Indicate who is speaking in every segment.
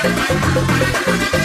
Speaker 1: Música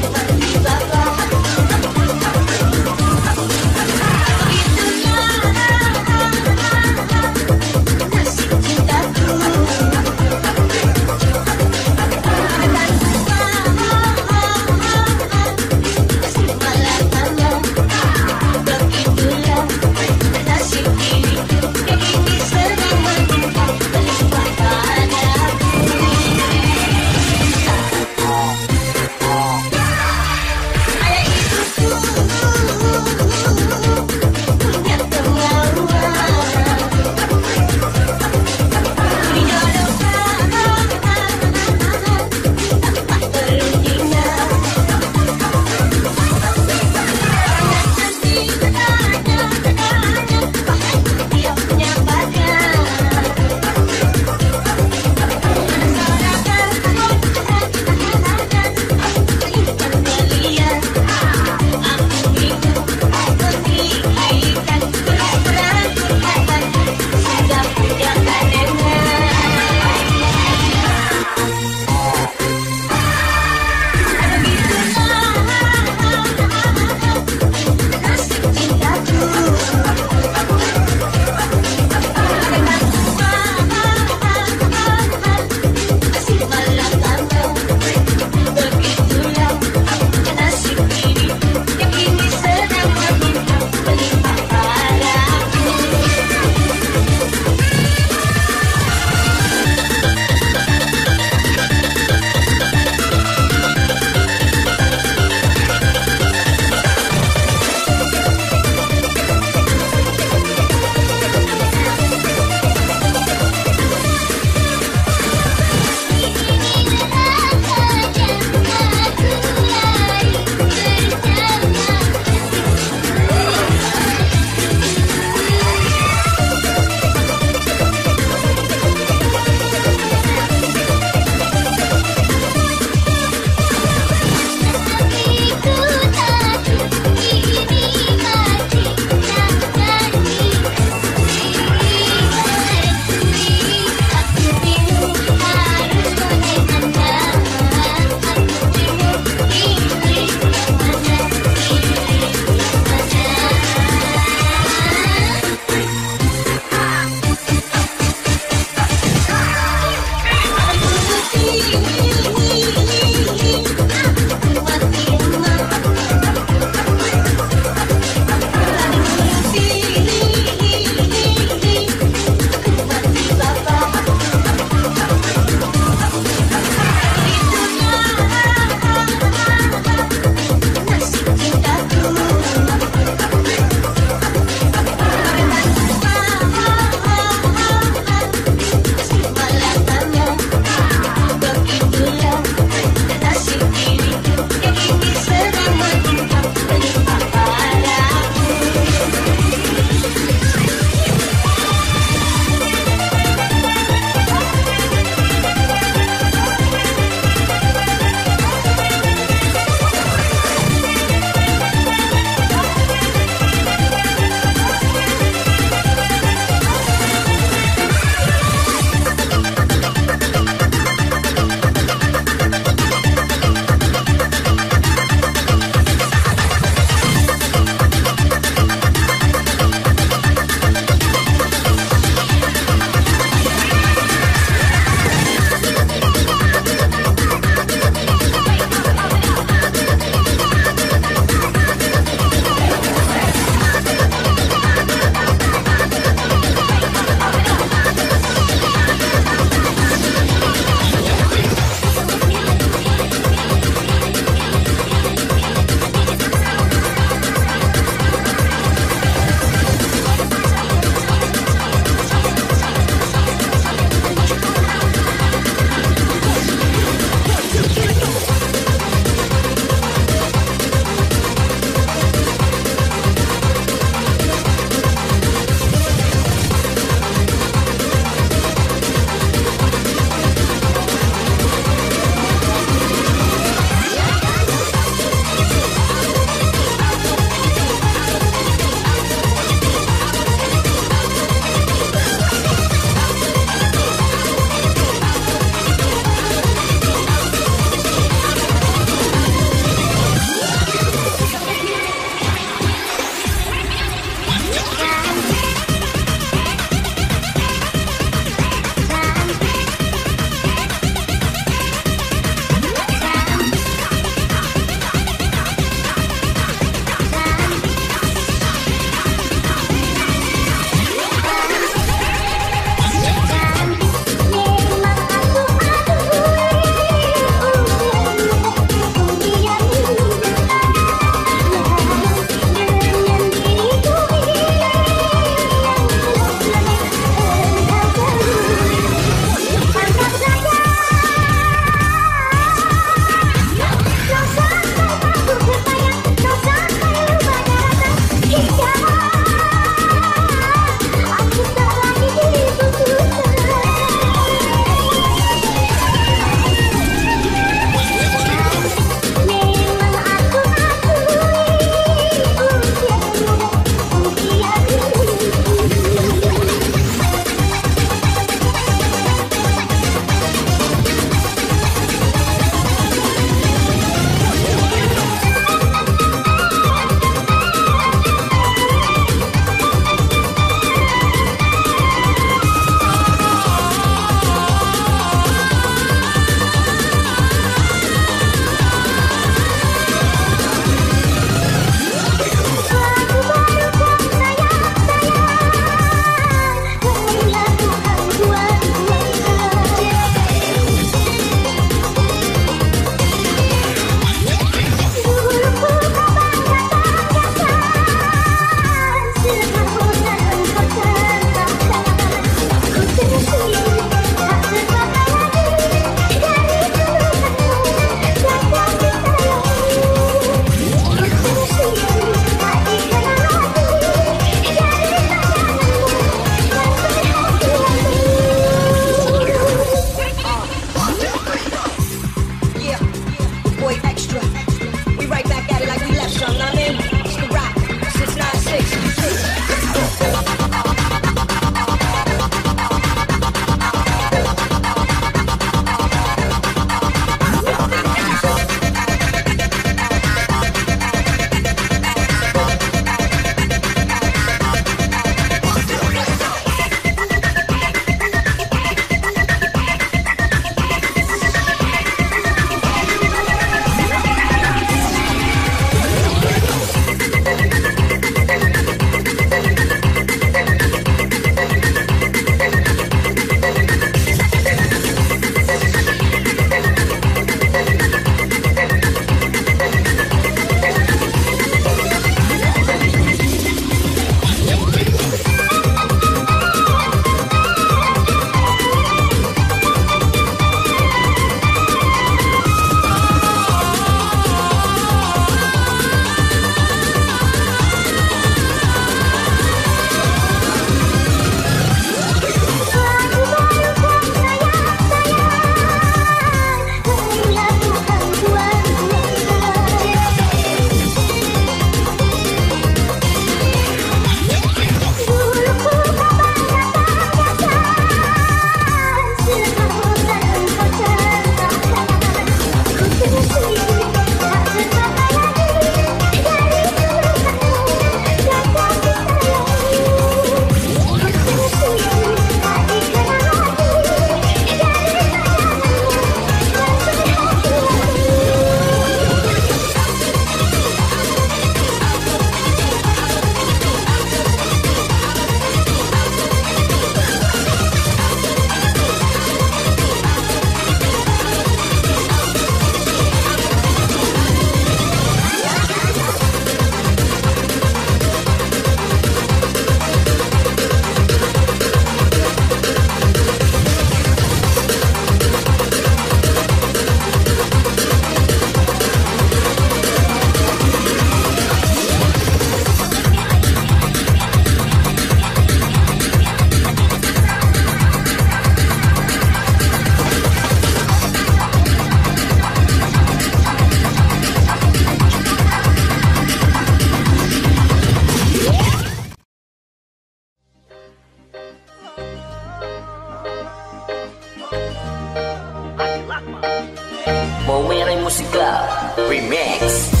Speaker 2: Oh yeah